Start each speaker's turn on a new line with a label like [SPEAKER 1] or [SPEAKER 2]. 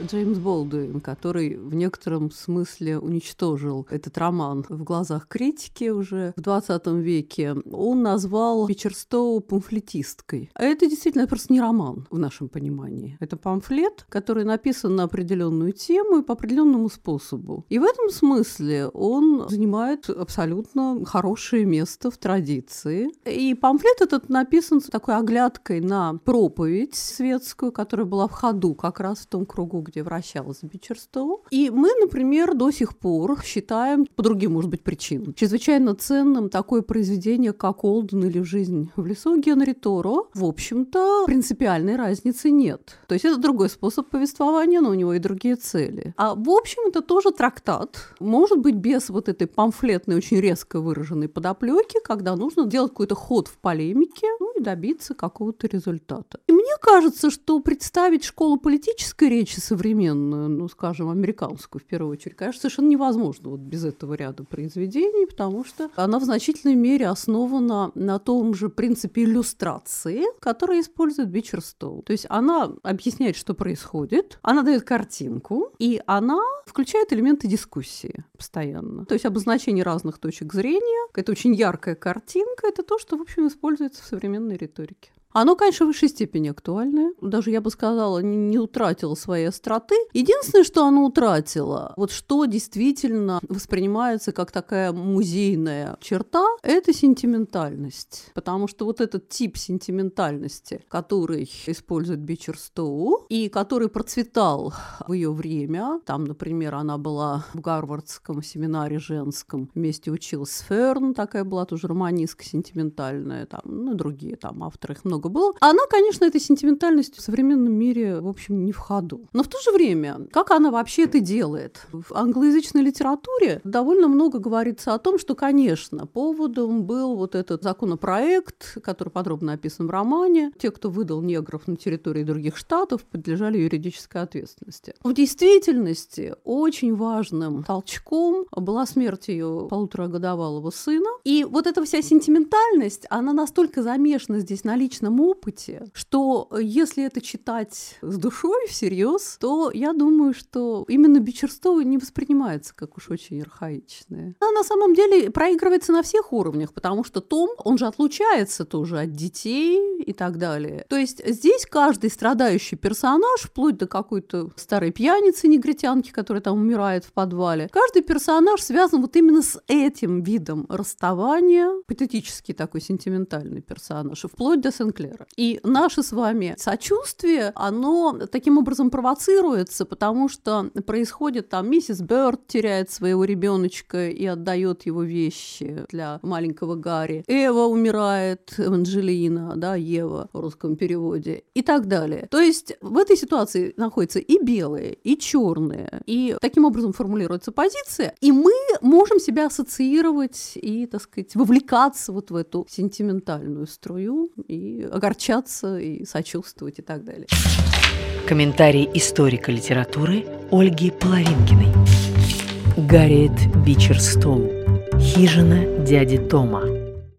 [SPEAKER 1] Джеймс Болдуин, который в некотором смысле уничтожил этот роман в глазах критики уже в 20 веке, он назвал Бичерстоу памфлетисткой. А это действительно просто не роман в нашем понимании. Это памфлет, который написан на определенную тему и по определенному способу. И в этом смысле он занимает абсолютно хорошее место в традиции. И памфлет этот написан с такой оглядкой на проповедь светскую, которая была в ходу как раз в том кругу, где вращалась Бичерстоу. И мы, например, до сих пор считаем, по другим, может быть, причинам, чрезвычайно ценным такое произведение, как «Олден» или «Жизнь в лесу» Генри Торо. В общем-то, принципиальной разницы нет. То есть это другой способ повествования, но у него и другие цели. А в общем, это тоже трактат. Может быть, без вот этой памфлетной, очень резко выраженной подоплеки, когда нужно делать какой-то ход в полемике, ну и добиться какого-то результата. Мне кажется, что представить школу политической речи современную, ну, скажем, американскую в первую очередь, конечно, совершенно невозможно вот без этого ряда произведений, потому что она в значительной мере основана на том же принципе иллюстрации, который использует Бичерстоу. То есть она объясняет, что происходит, она дает картинку, и она включает элементы дискуссии постоянно. То есть обозначение разных точек зрения, это очень яркая картинка, это то, что, в общем, используется в современной риторике. Оно, конечно, в высшей степени актуальное. Даже, я бы сказала, не, не утратило своей остроты. Единственное, что оно утратило, вот что действительно воспринимается как такая музейная черта, это сентиментальность. Потому что вот этот тип сентиментальности, который использует Бичерстоу, и который процветал в ее время, там, например, она была в Гарвардском семинаре женском, вместе училась Ферн, такая была тоже романистка сентиментальная, там, ну, другие там авторы, их много много было. Она, конечно, этой сентиментальностью в современном мире, в общем, не в ходу. Но в то же время, как она вообще это делает? В англоязычной литературе довольно много говорится о том, что, конечно, поводом был вот этот законопроект, который подробно описан в романе. Те, кто выдал негров на территории других штатов, подлежали юридической ответственности. В действительности очень важным толчком была смерть ее полуторагодовалого сына. И вот эта вся сентиментальность, она настолько замешана здесь на личном собственном опыте, что э, если это читать с душой всерьез, то я думаю, что именно Бичерстоу не воспринимается как уж очень архаичное. Она на самом деле проигрывается на всех уровнях, потому что Том, он же отлучается тоже от детей и так далее. То есть здесь каждый страдающий персонаж, вплоть до какой-то старой пьяницы негритянки, которая там умирает в подвале, каждый персонаж связан вот именно с этим видом расставания, патетический такой сентиментальный персонаж, вплоть до Сен Синклера. И наше с вами сочувствие, оно таким образом провоцируется, потому что происходит там миссис Бёрд теряет своего ребеночка и отдает его вещи для маленького Гарри. Эва умирает, Эванжелина, да, Ева в русском переводе и так далее. То есть в этой ситуации находятся и белые, и черные, и таким образом формулируется позиция, и мы можем себя ассоциировать и, так сказать, вовлекаться вот в эту сентиментальную струю и огорчаться, и сочувствовать и так далее.
[SPEAKER 2] Комментарий историка литературы Ольги Половинкиной. Гарриет Бичерстоу. Хижина дяди Тома.